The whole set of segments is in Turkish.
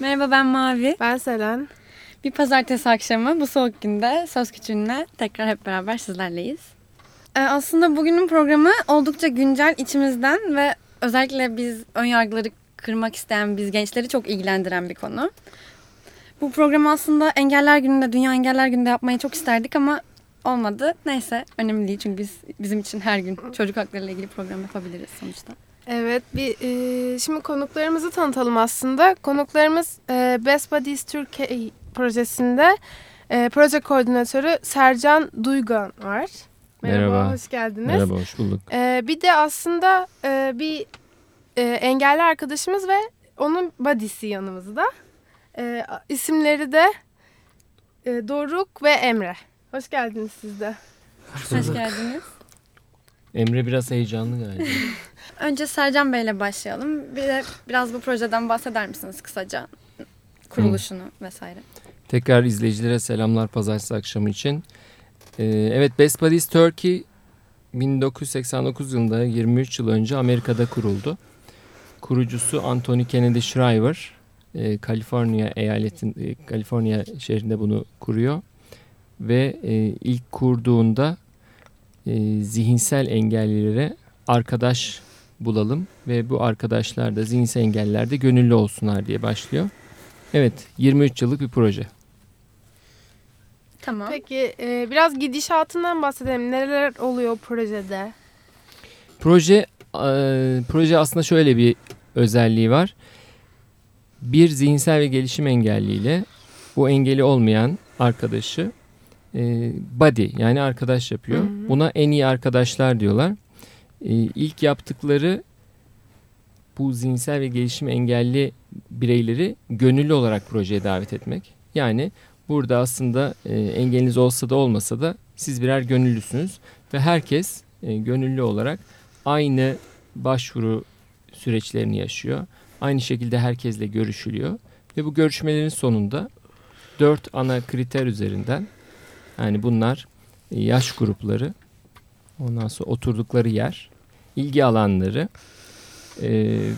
Merhaba ben Mavi. Ben Selen. Bir pazartesi akşamı bu soğuk günde Söz Küçüğü'nle tekrar hep beraber sizlerleyiz. Ee, aslında bugünün programı oldukça güncel içimizden ve özellikle biz ön yargıları kırmak isteyen biz gençleri çok ilgilendiren bir konu. Bu programı aslında Engeller Günü'nde, Dünya Engeller Günü'nde yapmayı çok isterdik ama olmadı. Neyse önemli değil çünkü biz bizim için her gün çocuk hakları ile ilgili program yapabiliriz sonuçta. Evet, bir e, şimdi konuklarımızı tanıtalım aslında. Konuklarımız e, Best Buddies Türkiye projesinde e, proje koordinatörü Sercan Duygan var. Merhaba, Merhaba. hoş geldiniz. Merhaba, hoş bulduk. E, bir de aslında e, bir e, engelli arkadaşımız ve onun buddy'si yanımızda. E, isimleri de e, Doruk ve Emre. Hoş geldiniz siz de. Hoş geldiniz. Emre biraz heyecanlı galiba. Önce Sercan Bey'le başlayalım. Bir de biraz bu projeden bahseder misiniz kısaca? Kuruluşunu vesaire. Tekrar izleyicilere selamlar pazartesi akşamı için. Ee, evet Best Buddies Turkey 1989 yılında 23 yıl önce Amerika'da kuruldu. Kurucusu Anthony Kennedy Shriver. Ee, Kaliforniya eyaletin, e, Kaliforniya şehrinde bunu kuruyor. Ve e, ilk kurduğunda e, zihinsel engellilere arkadaş bulalım ve bu arkadaşlar da zihinsel engellilerde gönüllü olsunlar diye başlıyor. Evet 23 yıllık bir proje. Tamam. Peki e, biraz gidişatından bahsedelim. Neler oluyor projede? Proje e, proje aslında şöyle bir özelliği var. Bir zihinsel ve gelişim engelliyle bu engeli olmayan arkadaşı e, buddy yani arkadaş yapıyor. Hı hı. Buna en iyi arkadaşlar diyorlar. E, ilk yaptıkları bu zihinsel ve gelişim engelli bireyleri gönüllü olarak projeye davet etmek. Yani burada aslında e, engeliniz olsa da olmasa da siz birer gönüllüsünüz ve herkes e, gönüllü olarak aynı başvuru süreçlerini yaşıyor. Aynı şekilde herkesle görüşülüyor ve bu görüşmelerin sonunda dört ana kriter üzerinden yani bunlar e, yaş grupları, ondan sonra oturdukları yer, ilgi alanları e,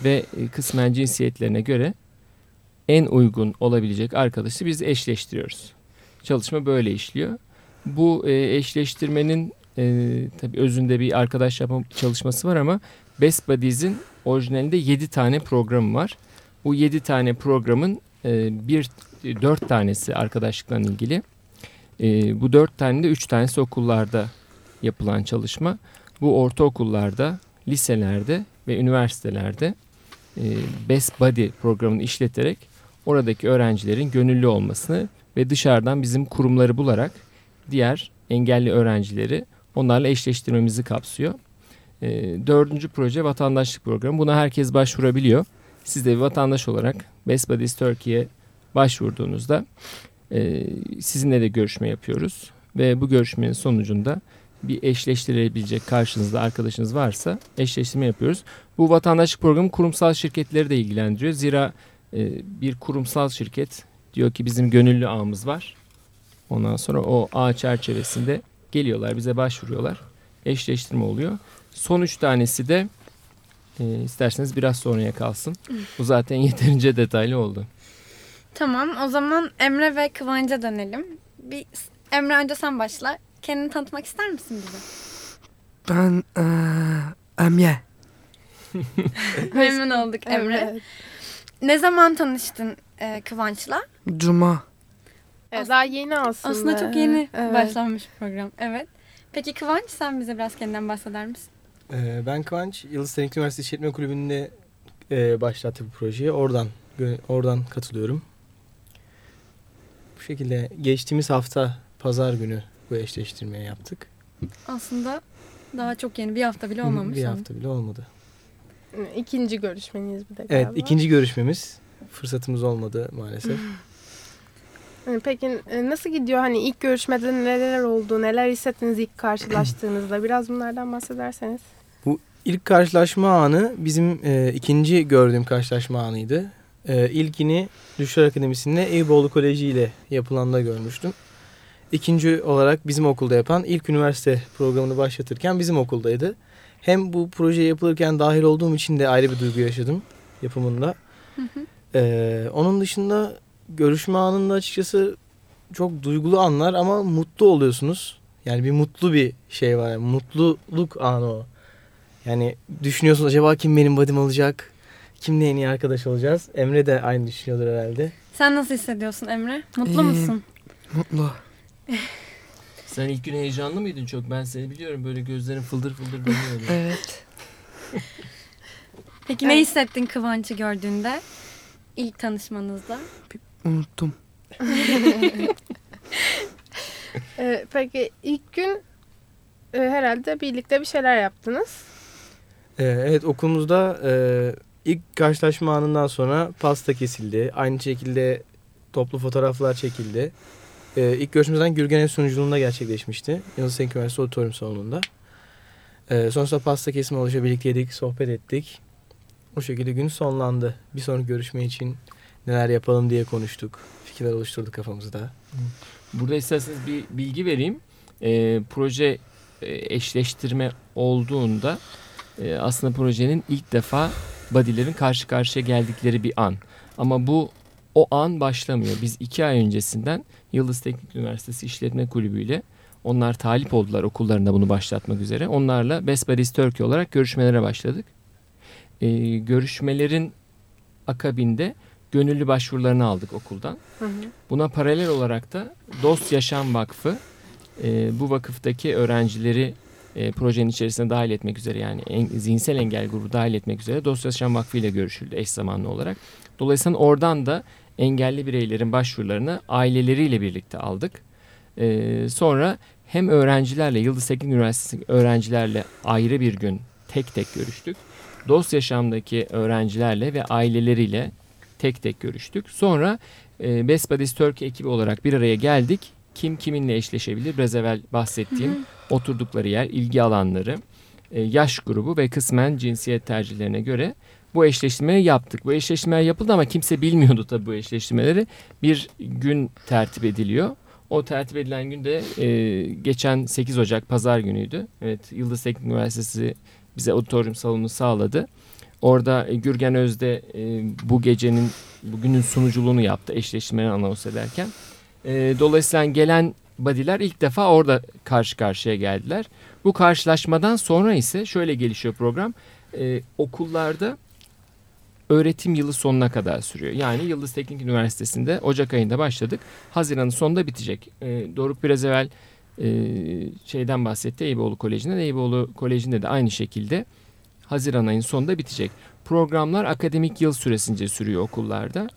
ve kısmen cinsiyetlerine göre en uygun olabilecek arkadaşı biz eşleştiriyoruz. Çalışma böyle işliyor. Bu e, eşleştirmenin e, tabii özünde bir arkadaş yapma çalışması var ama Best Buddies'in orijinalinde 7 tane programı var. Bu 7 tane programın e, bir dört tanesi arkadaşlıkla ilgili. E, bu dört tane de üç tanesi okullarda yapılan çalışma. Bu ortaokullarda, liselerde ve üniversitelerde e, Best Buddy programını işleterek oradaki öğrencilerin gönüllü olmasını ve dışarıdan bizim kurumları bularak diğer engelli öğrencileri onlarla eşleştirmemizi kapsıyor. E, dördüncü proje vatandaşlık programı. Buna herkes başvurabiliyor. Siz de bir vatandaş olarak Best Buddies Turkey'ye başvurduğunuzda e, sizinle de görüşme yapıyoruz. Ve bu görüşmenin sonucunda bir eşleştirilebilecek karşınızda arkadaşınız varsa eşleştirme yapıyoruz. Bu vatandaşlık programı kurumsal şirketleri de ilgilendiriyor. Zira e, bir kurumsal şirket diyor ki bizim gönüllü ağımız var. Ondan sonra o ağ çerçevesinde geliyorlar bize başvuruyorlar. Eşleştirme oluyor. Son üç tanesi de e, isterseniz biraz sonraya kalsın. Bu zaten yeterince detaylı oldu. Tamam o zaman Emre ve Kıvanç'a dönelim. Bir Emre önce sen başla. Kendini tanıtmak ister misin bize? Ben eee Emre. Memnun olduk Emre. Evet. Ne zaman tanıştın e, Kıvanç'la? Cuma. Evet, daha yeni aslında. Aslında çok yeni Evet. başlanmış program. Evet. Peki Kıvanç sen bize biraz kendinden bahseder misin? Ee, Ben Kıvanç, Yıldız Teknik Üniversitesi İşletme Kulübü'nde e, başlattı bu projeyi. Oradan oradan katılıyorum. Bu şekilde geçtiğimiz hafta pazar günü bu eşleştirmeyi yaptık. Aslında daha çok yeni bir hafta bile olmamış. Bir hafta bile olmadı. İkinci görüşmeniz bir de Evet, galiba. ikinci görüşmemiz. Fırsatımız olmadı maalesef. Ee, Peki e, nasıl gidiyor? Hani ilk görüşmede neler oldu? Neler hissettiniz ilk karşılaştığınızda? Biraz bunlardan bahsederseniz. İlk karşılaşma anı bizim e, ikinci gördüğüm karşılaşma anıydı. E, ilkini Düşler Akademisi'nde Eyüboğlu Koleji ile yapılanda görmüştüm. İkinci olarak bizim okulda yapan ilk üniversite programını başlatırken bizim okuldaydı. Hem bu proje yapılırken dahil olduğum için de ayrı bir duygu yaşadım yapımında. Ee, onun dışında görüşme anında açıkçası çok duygulu anlar ama mutlu oluyorsunuz. Yani bir mutlu bir şey var. Yani mutluluk anı o. Yani düşünüyorsunuz acaba kim benim badim olacak? Kimle en iyi arkadaş olacağız? Emre de aynı düşünüyordur herhalde. Sen nasıl hissediyorsun Emre? Mutlu Ee, musun? Mutlu. Sen ilk gün heyecanlı mıydın çok? Ben seni biliyorum böyle gözlerin fıldır fıldır dönüyordu. Evet. Peki ne hissettin Kıvanç'ı gördüğünde? İlk tanışmanızda. Unuttum. Ee, peki ilk gün e, herhalde birlikte bir şeyler yaptınız. Ee, evet okulumuzda e, ilk karşılaşma anından sonra pasta kesildi. Aynı şekilde toplu fotoğraflar çekildi. Ee, ilk görüşmemizden Gürgen'in sunuculuğunda gerçekleşmişti. Yıldız Teknik Üniversitesi Auditorium Salonu'nda. Ee, sonrasında pasta kesimi oluşa birlikte yedik, sohbet ettik. O şekilde gün sonlandı. Bir sonraki görüşme için neler yapalım diye konuştuk. Fikirler oluşturduk kafamızda. Burada isterseniz bir bilgi vereyim. Ee, proje e, eşleştirme olduğunda e, aslında projenin ilk defa body'lerin karşı karşıya geldikleri bir an. Ama bu o an başlamıyor. Biz iki ay öncesinden Yıldız Teknik Üniversitesi İşletme Kulübü ile onlar talip oldular okullarında bunu başlatmak üzere. Onlarla Best Buddies Turkey olarak görüşmelere başladık. Ee, görüşmelerin akabinde gönüllü başvurularını aldık okuldan. Buna paralel olarak da Dost Yaşam Vakfı e, bu vakıftaki öğrencileri e, projenin içerisine dahil etmek üzere yani en, zihinsel engel grubu dahil etmek üzere Dost Yaşam Vakfı ile görüşüldü eş zamanlı olarak. Dolayısıyla oradan da engelli bireylerin başvurularını aileleriyle birlikte aldık. E, sonra hem öğrencilerle Yıldız Teknik Üniversitesi öğrencilerle ayrı bir gün tek tek görüştük. Dost Yaşam'daki öğrencilerle ve aileleriyle tek tek görüştük. Sonra e, Best Buddies Turkey ekibi olarak bir araya geldik. Kim kiminle eşleşebilir? Biraz evvel bahsettiğim oturdukları yer, ilgi alanları, e, yaş grubu ve kısmen cinsiyet tercihlerine göre bu eşleştirmeyi yaptık. Bu eşleştirmeler yapıldı ama kimse bilmiyordu tabii bu eşleştirmeleri. Bir gün tertip ediliyor. O tertip edilen gün de e, geçen 8 Ocak pazar günüydü. Evet Yıldız Teknik Üniversitesi bize auditorium salonu sağladı. Orada e, Gürgen Özde e, bu gecenin bugünün sunuculuğunu yaptı eşleştirmeyi anons ederken. E, dolayısıyla gelen badiler ilk defa orada karşı karşıya geldiler. Bu karşılaşmadan sonra ise şöyle gelişiyor program. E, okullarda öğretim yılı sonuna kadar sürüyor. Yani Yıldız Teknik Üniversitesi'nde Ocak ayında başladık. Haziran'ın sonunda bitecek. E, Doruk biraz evvel e, şeyden bahsetti Eyüboğlu Koleji'nde. Eyüboğlu Koleji'nde de aynı şekilde Haziran ayının sonunda bitecek. Programlar akademik yıl süresince sürüyor okullarda.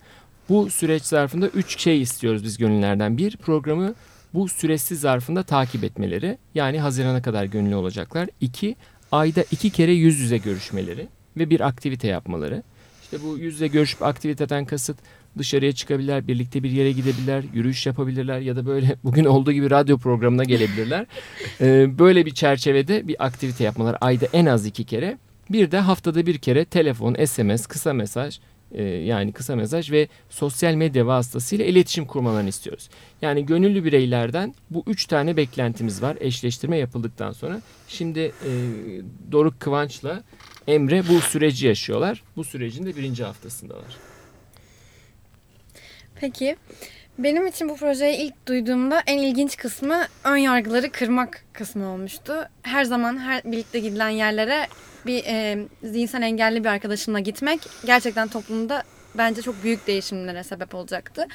Bu süreç zarfında üç şey istiyoruz biz gönüllerden. Bir, programı bu süresi zarfında takip etmeleri. Yani Haziran'a kadar gönüllü olacaklar. İki, ayda iki kere yüz yüze görüşmeleri ve bir aktivite yapmaları. İşte bu yüz yüze görüşüp aktiviteden kasıt dışarıya çıkabilirler, birlikte bir yere gidebilirler, yürüyüş yapabilirler ya da böyle bugün olduğu gibi radyo programına gelebilirler. Ee, böyle bir çerçevede bir aktivite yapmalar ayda en az iki kere. Bir de haftada bir kere telefon, SMS, kısa mesaj e, yani kısa mesaj ve sosyal medya vasıtasıyla iletişim kurmalarını istiyoruz. Yani gönüllü bireylerden bu üç tane beklentimiz var eşleştirme yapıldıktan sonra. Şimdi e, Doruk Kıvanç'la Emre bu süreci yaşıyorlar. Bu sürecin de birinci haftasındalar. Peki benim için bu projeyi ilk duyduğumda en ilginç kısmı ön yargıları kırmak kısmı olmuştu. Her zaman her birlikte gidilen yerlere bir e, zihinsel engelli bir arkadaşımla gitmek gerçekten toplumda bence çok büyük değişimlere sebep olacaktı.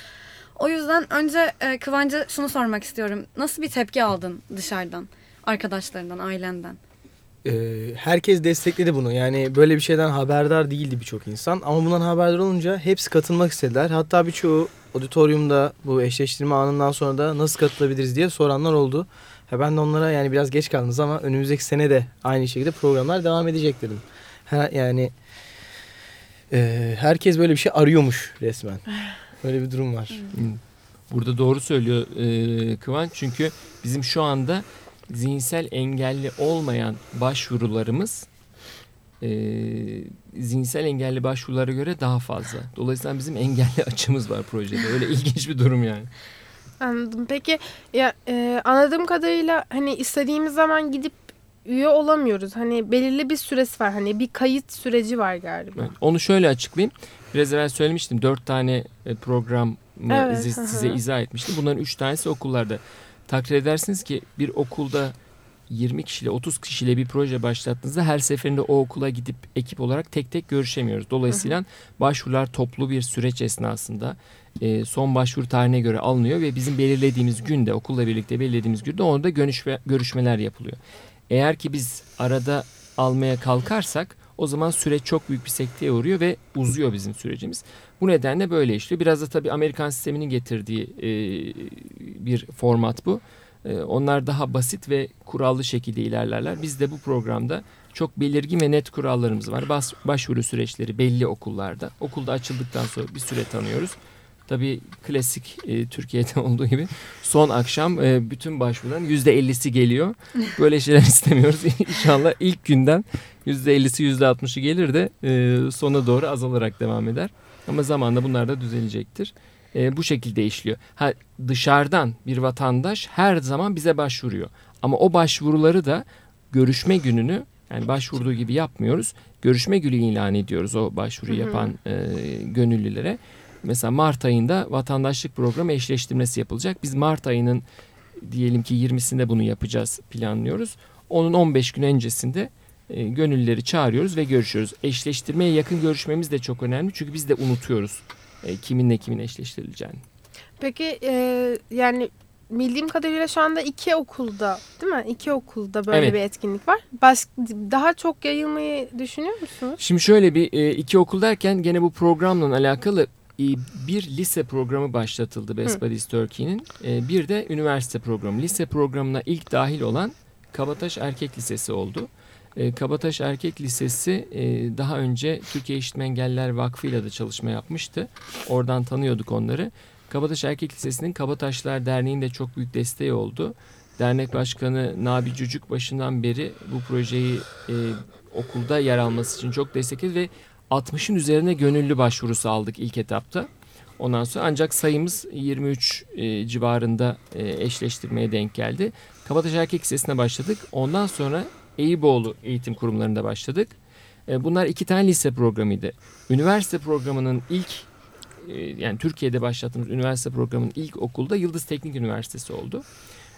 O yüzden önce e, Kıvancı şunu sormak istiyorum. Nasıl bir tepki aldın dışarıdan, arkadaşlarından, ailenden? Ee, herkes destekledi bunu. Yani böyle bir şeyden haberdar değildi birçok insan. Ama bundan haberdar olunca hepsi katılmak istediler. Hatta birçoğu auditoriumda bu eşleştirme anından sonra da nasıl katılabiliriz diye soranlar oldu. Ha ben de onlara yani biraz geç kaldınız ama önümüzdeki sene de aynı şekilde programlar devam edecek dedim. Ha, yani e, herkes böyle bir şey arıyormuş resmen. Böyle bir durum var. Burada doğru söylüyor e, Kıvanç çünkü bizim şu anda zihinsel engelli olmayan başvurularımız e, zihinsel engelli başvurulara göre daha fazla. Dolayısıyla bizim engelli açımız var projede. Öyle ilginç bir durum yani. Anladım. Peki ya e, anladığım kadarıyla hani istediğimiz zaman gidip üye olamıyoruz. Hani belirli bir süresi var. Hani bir kayıt süreci var galiba. Evet, onu şöyle açıklayayım. Biraz evvel söylemiştim. Dört tane e, program Evet, size, hı izah etmiştim. Bunların üç tanesi okullarda. Takdir edersiniz ki bir okulda 20 kişiyle 30 kişiyle bir proje başlattığınızda her seferinde o okula gidip ekip olarak tek tek görüşemiyoruz. Dolayısıyla başvurular toplu bir süreç esnasında e, son başvuru tarihine göre alınıyor ve bizim belirlediğimiz günde okulla birlikte belirlediğimiz günde orada görüşme, görüşmeler yapılıyor. Eğer ki biz arada almaya kalkarsak o zaman süreç çok büyük bir sekteye uğruyor ve uzuyor bizim sürecimiz. Bu nedenle böyle işliyor. Biraz da tabii Amerikan sisteminin getirdiği e, bir format bu. E, onlar daha basit ve kurallı şekilde ilerlerler. Biz de bu programda çok belirgin ve net kurallarımız var. Bas, başvuru süreçleri belli okullarda. Okulda açıldıktan sonra bir süre tanıyoruz. Tabii klasik e, Türkiye'de olduğu gibi son akşam e, bütün başvuruların %50'si geliyor. Böyle şeyler istemiyoruz. İnşallah ilk günden %50'si %60'ı gelir de e, sona doğru azalarak devam eder. Ama zamanla bunlar da düzelecektir. E, bu şekilde işliyor. Ha, dışarıdan bir vatandaş her zaman bize başvuruyor. Ama o başvuruları da görüşme gününü yani başvurduğu gibi yapmıyoruz. Görüşme günü ilan ediyoruz o başvuru yapan e, gönüllülere. Mesela Mart ayında vatandaşlık programı eşleştirmesi yapılacak. Biz Mart ayının diyelim ki 20'sinde bunu yapacağız planlıyoruz. Onun 15 gün öncesinde e, gönüllüleri çağırıyoruz ve görüşüyoruz. Eşleştirmeye yakın görüşmemiz de çok önemli. Çünkü biz de unutuyoruz e, kiminle kimin eşleştirileceğini. Peki e, yani bildiğim kadarıyla şu anda iki okulda değil mi? İki okulda böyle Evet. bir etkinlik var. Baş, daha çok yayılmayı düşünüyor musunuz? Şimdi şöyle bir e, iki okul derken gene bu programla alakalı bir lise programı başlatıldı Best. Buddies Turkey'nin. Bir de üniversite programı. Lise programına ilk dahil olan Kabataş Erkek Lisesi oldu. E, Kabataş Erkek Lisesi e, daha önce Türkiye Eğitmen Engelliler Vakfı ile de çalışma yapmıştı. Oradan tanıyorduk onları. Kabataş Erkek Lisesi'nin Kabataşlar Derneği'nin de çok büyük desteği oldu. Dernek Başkanı Nabi Cücük başından beri bu projeyi e, okulda yer alması için çok destekledi ve 60'ın üzerine gönüllü başvurusu aldık ilk etapta. Ondan sonra ancak sayımız 23 e, civarında e, eşleştirmeye denk geldi. Kabataş Erkek Lisesi'ne başladık. Ondan sonra Eyüboğlu eğitim kurumlarında başladık. E, bunlar iki tane lise programıydı. Üniversite programının ilk e, yani Türkiye'de başlattığımız üniversite programının ilk okulda Yıldız Teknik Üniversitesi oldu.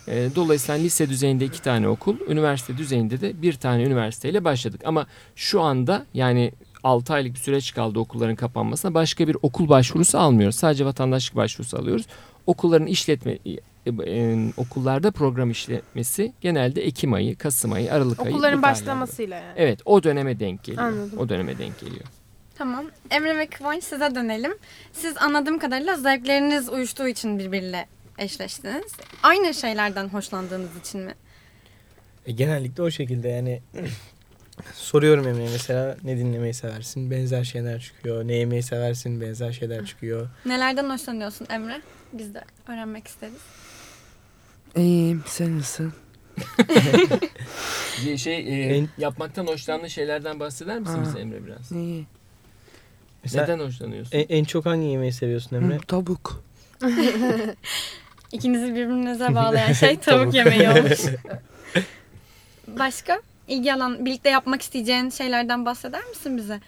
E, dolayısıyla lise düzeyinde iki tane okul, üniversite düzeyinde de bir tane üniversiteyle başladık. Ama şu anda yani 6 aylık bir süreç kaldı okulların kapanmasına. Başka bir okul başvurusu almıyoruz. Sadece vatandaşlık başvurusu alıyoruz. Okulların işletme e, e, okullarda program işletmesi genelde Ekim ayı, Kasım ayı, Aralık ayı. bu Okulların başlamasıyla yani. Evet, o döneme denk geliyor. Anladım. O döneme denk geliyor. Tamam. Emre ve Kıvanç size dönelim. Siz anladığım kadarıyla zevkleriniz uyuştuğu için birbiriyle eşleştiniz. Aynı şeylerden hoşlandığınız için mi? E, genellikle o şekilde yani soruyorum Emre'ye mesela ne dinlemeyi seversin? Benzer şeyler çıkıyor. Ne yemeyi seversin? Benzer şeyler çıkıyor. Nelerden hoşlanıyorsun Emre? Biz de öğrenmek isteriz. İyiyim sen nasılsın? Şey e, En- yapmaktan hoşlandığın şeylerden bahseder misin bize Emre biraz? İyi. Mesela Neden hoşlanıyorsun? en, en çok hangi yemeği seviyorsun Emre? Hı, tavuk. İkinizi birbirinize bağlayan şey tavuk Tavuk. yemeği olmuş. Başka? İlgi alan, birlikte yapmak isteyeceğin şeylerden bahseder misin bize?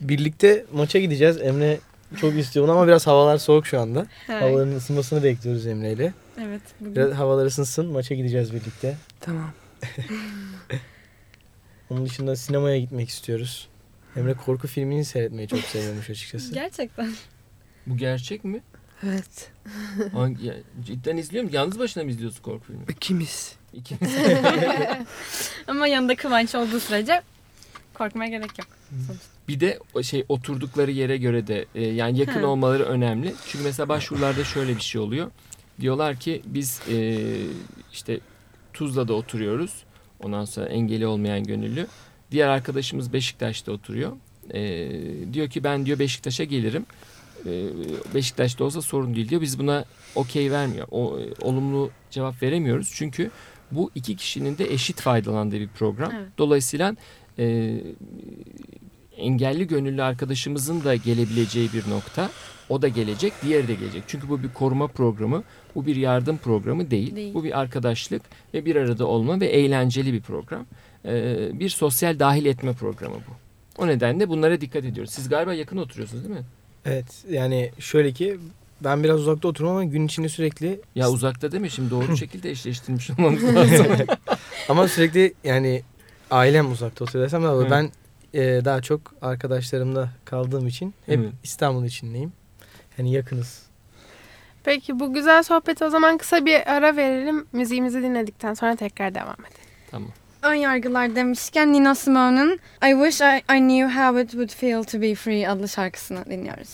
Birlikte maça gideceğiz. Emre çok istiyor bunu ama biraz havalar soğuk şu anda. Ha, Havaların ısınmasını bekliyoruz Emre ile. Evet. Bugün. Biraz havalar ısınsın maça gideceğiz birlikte. Tamam. Onun dışında sinemaya gitmek istiyoruz. Emre korku filmini seyretmeyi çok seviyormuş açıkçası. Gerçekten. Bu gerçek mi? Evet. Hangi, ya, cidden izliyor musun? Yalnız başına mı izliyorsun korku filmi? İkimiz. İkimiz. Ama yanında Kıvanç olduğu sürece korkmaya gerek yok. Bir de şey oturdukları yere göre de e, yani yakın olmaları önemli. Çünkü mesela başvurularda şöyle bir şey oluyor. Diyorlar ki biz e, işte Tuzla'da oturuyoruz. Ondan sonra engeli olmayan gönüllü. Diğer arkadaşımız Beşiktaş'ta oturuyor. E, diyor ki ben diyor Beşiktaş'a gelirim. E, Beşiktaş'ta olsa sorun değil diyor. Biz buna okey vermiyor. O, e, olumlu cevap veremiyoruz. Çünkü bu iki kişinin de eşit faydalandığı bir program. Evet. Dolayısıyla e, engelli gönüllü arkadaşımızın da gelebileceği bir nokta. O da gelecek, diğeri de gelecek. Çünkü bu bir koruma programı, bu bir yardım programı değil. Değil. Bu bir arkadaşlık ve bir arada olma ve eğlenceli bir program. e, bir sosyal dahil etme programı bu. O nedenle bunlara dikkat ediyoruz. Siz galiba yakın oturuyorsunuz değil mi? Evet yani şöyle ki ben biraz uzakta oturuyorum ama gün içinde sürekli Ya uzakta değil mi? Şimdi doğru şekilde eşleştirmiş olmamız lazım. ama sürekli yani ailem uzakta oturuyor desem de Evet. ben e, daha çok arkadaşlarımla kaldığım için hep Evet. İstanbul içindeyim. Yani yakınız. Peki bu güzel sohbeti o zaman kısa bir ara verelim. Müziğimizi dinledikten sonra tekrar devam edelim. tamam. Ön yargılar demişken Nina Simone'un I Wish I, I Knew How It Would Feel To Be Free adlı şarkısını dinliyoruz.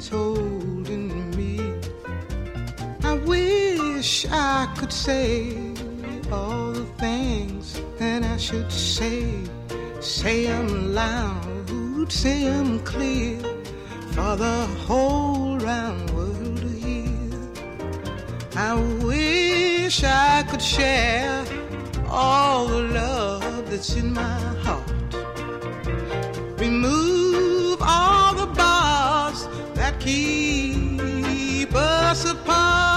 Chains holding me. I wish I could say all the things that I should say. Say them loud, say them clear for the whole round world to hear. I wish I could share all the love that's in my heart. Remove keep us apart.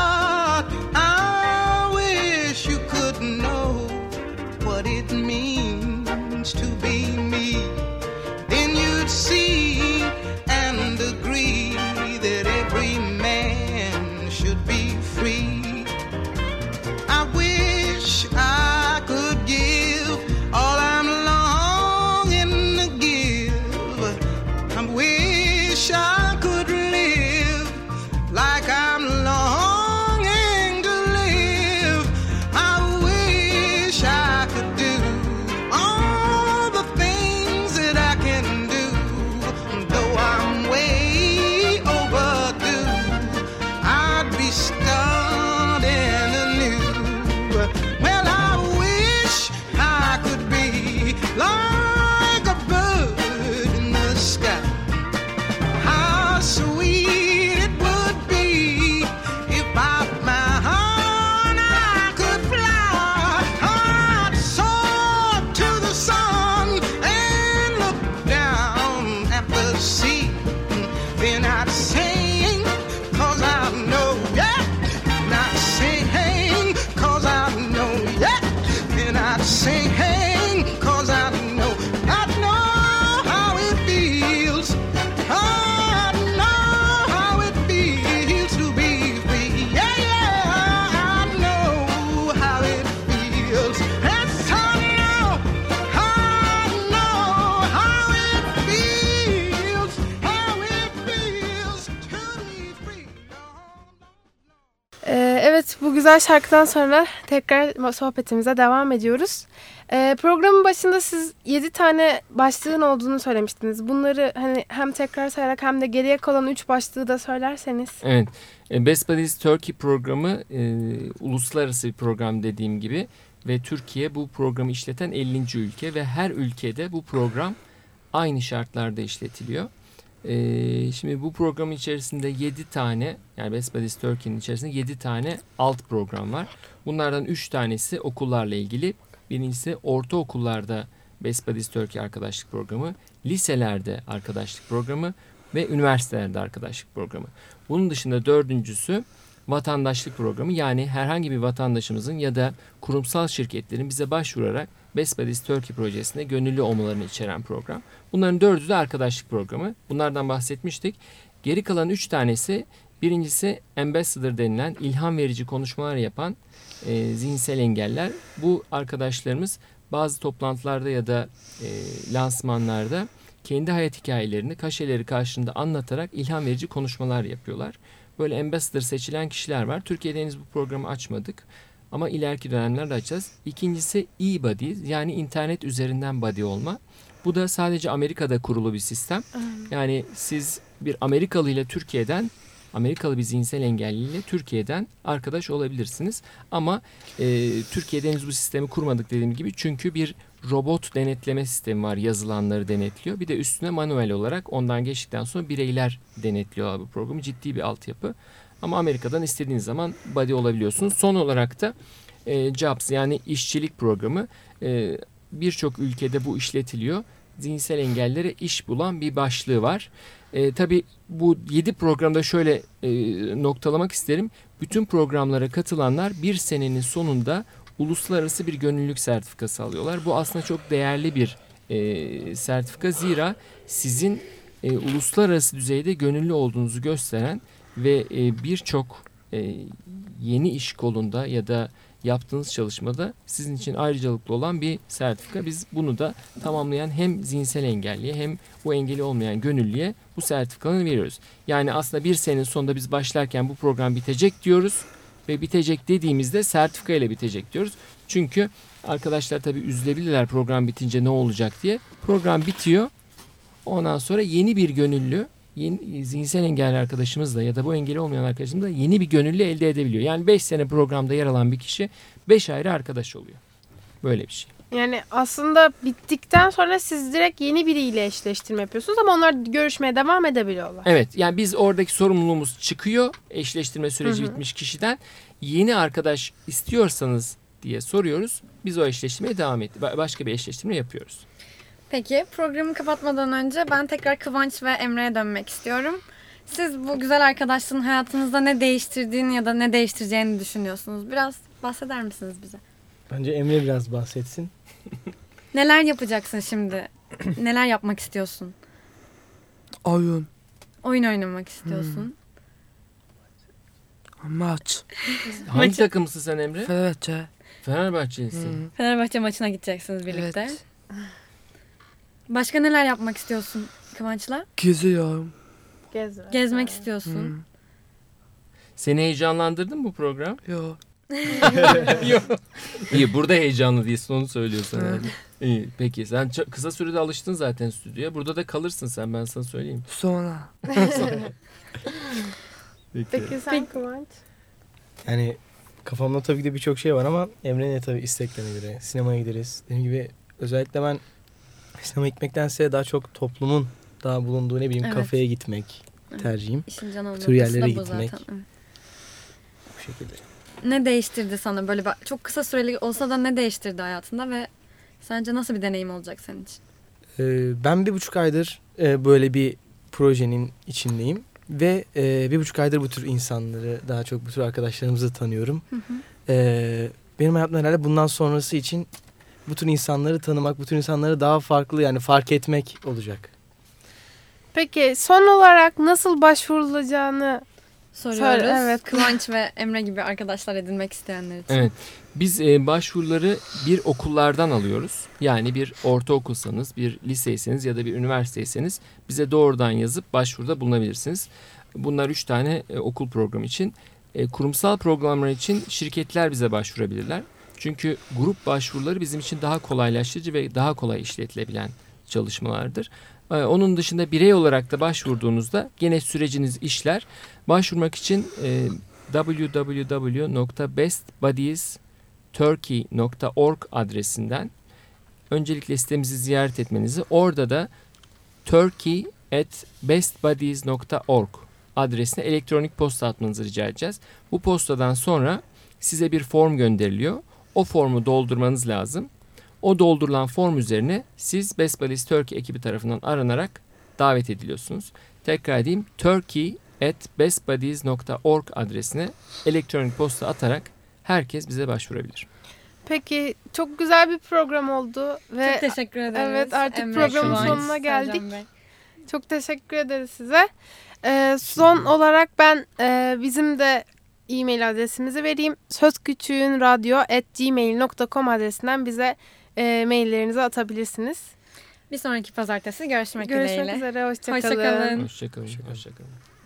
Bu güzel şarkıdan sonra tekrar sohbetimize devam ediyoruz. Ee, programın başında siz 7 tane başlığın olduğunu söylemiştiniz. Bunları hani hem tekrar sayarak hem de geriye kalan 3 başlığı da söylerseniz. Evet. E, Best Buddies Turkey programı e, uluslararası bir program dediğim gibi ve Türkiye bu programı işleten 50. ülke ve her ülkede bu program aynı şartlarda işletiliyor. E, şimdi bu programın içerisinde 7 tane yani Best Buddies Turkey'nin içerisinde 7 tane alt program var. Bunlardan 3 tanesi okullarla ilgili. Birincisi ortaokullarda Best Buddies Turkey arkadaşlık programı, liselerde arkadaşlık programı ve üniversitelerde arkadaşlık programı. Bunun dışında dördüncüsü vatandaşlık programı yani herhangi bir vatandaşımızın ya da kurumsal şirketlerin bize başvurarak Best Buddies Turkey projesinde gönüllü olmalarını içeren program. Bunların dördü de arkadaşlık programı. Bunlardan bahsetmiştik. Geri kalan üç tanesi birincisi Ambassador denilen ilham verici konuşmalar yapan e, zihinsel engeller. Bu arkadaşlarımız bazı toplantılarda ya da e, lansmanlarda kendi hayat hikayelerini kaşeleri karşında anlatarak ilham verici konuşmalar yapıyorlar. Böyle ambassador seçilen kişiler var. Türkiye'de henüz bu programı açmadık. Ama ileriki dönemlerde açacağız. İkincisi e-body yani internet üzerinden body olma. Bu da sadece Amerika'da kurulu bir sistem. Yani siz bir Amerikalı ile Türkiye'den Amerikalı bir zihinsel engelliyle Türkiye'den arkadaş olabilirsiniz. Ama e, Türkiye'de henüz bu sistemi kurmadık dediğim gibi çünkü bir robot denetleme sistemi var yazılanları denetliyor. Bir de üstüne manuel olarak ondan geçtikten sonra bireyler denetliyorlar bu programı. Ciddi bir altyapı. Ama Amerika'dan istediğiniz zaman body olabiliyorsunuz. Son olarak da e, Jobs yani işçilik programı e, birçok ülkede bu işletiliyor. Zihinsel engellere iş bulan bir başlığı var. E, tabii bu 7 programda şöyle e, noktalamak isterim. Bütün programlara katılanlar bir senenin sonunda uluslararası bir gönüllülük sertifikası alıyorlar. Bu aslında çok değerli bir e, sertifika. Zira sizin e, uluslararası düzeyde gönüllü olduğunuzu gösteren ve e, birçok e, yeni iş kolunda ya da yaptığınız çalışmada sizin için ayrıcalıklı olan bir sertifika. Biz bunu da tamamlayan hem zihinsel engelliye hem bu engeli olmayan gönüllüye bu sertifikalarını veriyoruz. Yani aslında bir senenin sonunda biz başlarken bu program bitecek diyoruz ve bitecek dediğimizde sertifika ile bitecek diyoruz. Çünkü arkadaşlar tabii üzülebilirler program bitince ne olacak diye. Program bitiyor. Ondan sonra yeni bir gönüllü yeni, zihinsel engelli arkadaşımızla ya da bu engeli olmayan arkadaşımızla yeni bir gönüllü elde edebiliyor. Yani 5 sene programda yer alan bir kişi 5 ayrı arkadaş oluyor. Böyle bir şey. Yani aslında bittikten sonra siz direkt yeni biriyle eşleştirme yapıyorsunuz ama onlar görüşmeye devam edebiliyorlar. Evet yani biz oradaki sorumluluğumuz çıkıyor eşleştirme süreci Hı hı. bitmiş kişiden. Yeni arkadaş istiyorsanız diye soruyoruz. Biz o eşleştirmeye devam et. ba- Başka bir eşleştirme yapıyoruz. Peki programı kapatmadan önce ben tekrar Kıvanç ve Emre'ye dönmek istiyorum. Siz bu güzel arkadaşlığın hayatınızda ne değiştirdiğini ya da ne değiştireceğini düşünüyorsunuz? Biraz bahseder misiniz bize? Bence Emre biraz bahsetsin. Neler yapacaksın şimdi? Neler yapmak istiyorsun? Oyun. Oyun oynamak istiyorsun. Maç. Hangi takımsın sen Emre? Fenerbahçe. Fenerbahçelisin. Hı. Fenerbahçe maçına gideceksiniz birlikte. Evet. Başka neler yapmak istiyorsun Kıvanç'la? Geziyorum. Gezme. Gezmek Hı. istiyorsun. Seni heyecanlandırdı mı bu program? Yo. Yok. İyi burada heyecanlı değilsin onu söylüyorsun herhalde. İyi peki sen çok kısa sürede alıştın zaten stüdyoya. Burada da kalırsın sen ben sana söyleyeyim. Sonra. Peki. Peki sen Kıvanç? Yani kafamda tabii ki de birçok şey var ama Emre'nin de tabii isteklerine göre sinemaya gideriz. Dediğim gibi özellikle ben sinemaya gitmektense daha çok toplumun daha bulunduğu ne bileyim Evet. kafeye gitmek tercihim. İşin can Bu tür yerlere gitmek. zaten. Bu şekilde. Ne değiştirdi sana böyle çok kısa süreli olsa da ne değiştirdi hayatında ve sence nasıl bir deneyim olacak senin için? Ee, ben bir buçuk aydır e, böyle bir projenin içindeyim. Ve e, bir buçuk aydır bu tür insanları daha çok bu tür arkadaşlarımızı tanıyorum. Ee, benim hayatımda herhalde bundan sonrası için bu tür insanları tanımak, bu tür insanları daha farklı yani fark etmek olacak. Peki son olarak nasıl başvurulacağını Soruyoruz. Söyle, evet. Kıvanç ve Emre gibi arkadaşlar edinmek isteyenler için. Evet. Biz e, başvuruları bir okullardan alıyoruz. Yani bir ortaokulsanız, bir liseyseniz ya da bir üniversiteyseniz bize doğrudan yazıp başvuruda bulunabilirsiniz. Bunlar üç tane e, okul programı için. E, kurumsal programlar için şirketler bize başvurabilirler. Çünkü grup başvuruları bizim için daha kolaylaştırıcı ve daha kolay işletilebilen çalışmalardır. E, onun dışında birey olarak da başvurduğunuzda gene süreciniz işler. Başvurmak için e, www.bestbodiesturkey.org adresinden öncelikle sitemizi ziyaret etmenizi orada da turkey at bestbodies.org adresine elektronik posta atmanızı rica edeceğiz. Bu postadan sonra size bir form gönderiliyor. O formu doldurmanız lazım. O doldurulan form üzerine siz Best Buddies Turkey ekibi tarafından aranarak davet ediliyorsunuz. Tekrar edeyim. Turkey at bestbuddies.org adresine elektronik posta atarak herkes bize başvurabilir. Peki çok güzel bir program oldu ve Çok teşekkür ederiz. Evet, artık Emre, programın Kıvanç, sonuna geldik. Çok teşekkür ederiz size. Ee, son olarak ben e, bizim de e-mail adresimizi vereyim. sözküçüğünradyo@gmail.com adresinden bize e, maillerinizi atabilirsiniz. Bir sonraki pazartesi görüşmek, Görüşmek dileğiyle. üzere. Hoşçakalın. Hoşçakalın. Hoşçakalın. Hoşçakalın.